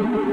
you